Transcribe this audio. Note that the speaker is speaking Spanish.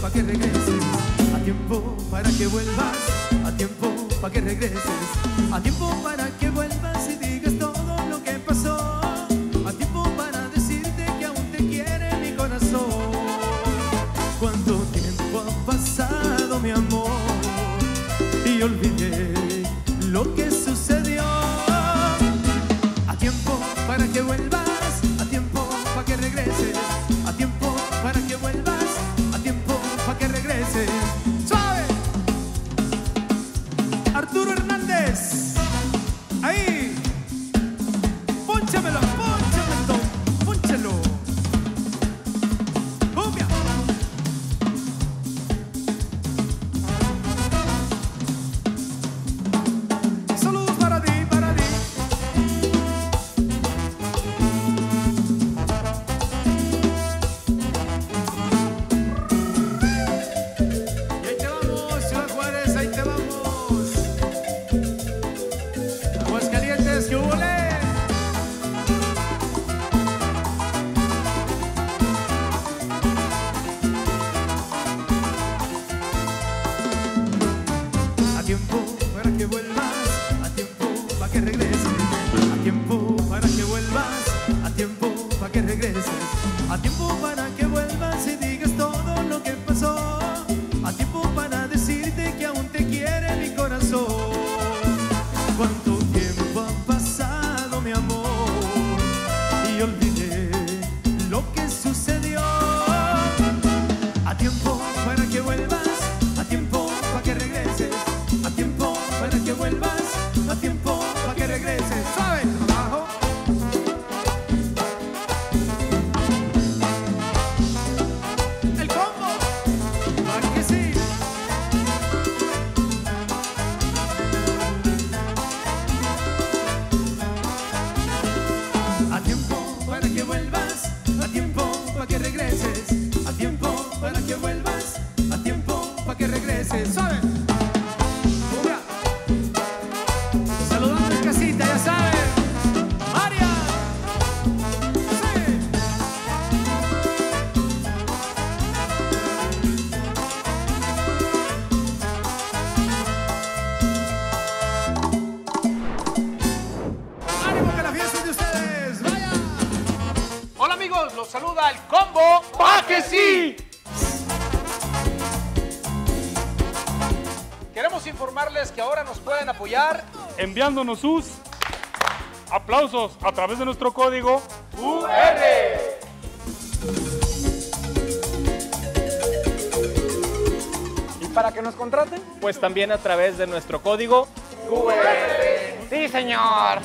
para que regreses, a tiempo para que vuelvas, a tiempo para que regreses, a tiempo para que vuelvas y digas todo lo que pasó, a tiempo para decirte que aún te quiere mi corazón. ¿Cuánto tiempo ha pasado, mi amor? Y olvidé lo que sucedió. A tiempo para que vuelvas, que regreses, a tiempo para que vuelvas, a tiempo para que regreses, a tiempo para que vuelvas y digas todo lo que pasó, a tiempo para decirte que aún te quiere mi corazón. Cuánto tiempo ha pasado, mi amor, y olvidé lo que sucedió. A tiempo para que vuelvas, a tiempo para que regreses, a tiempo para que vuelvas, para que amigos, los saluda el combo. ¡Pa que sí! Queremos informarles que ahora nos pueden apoyar enviándonos sus aplausos a través de nuestro código ¿Y para que nos contraten? Pues también a través de nuestro código QR. Sí, señor.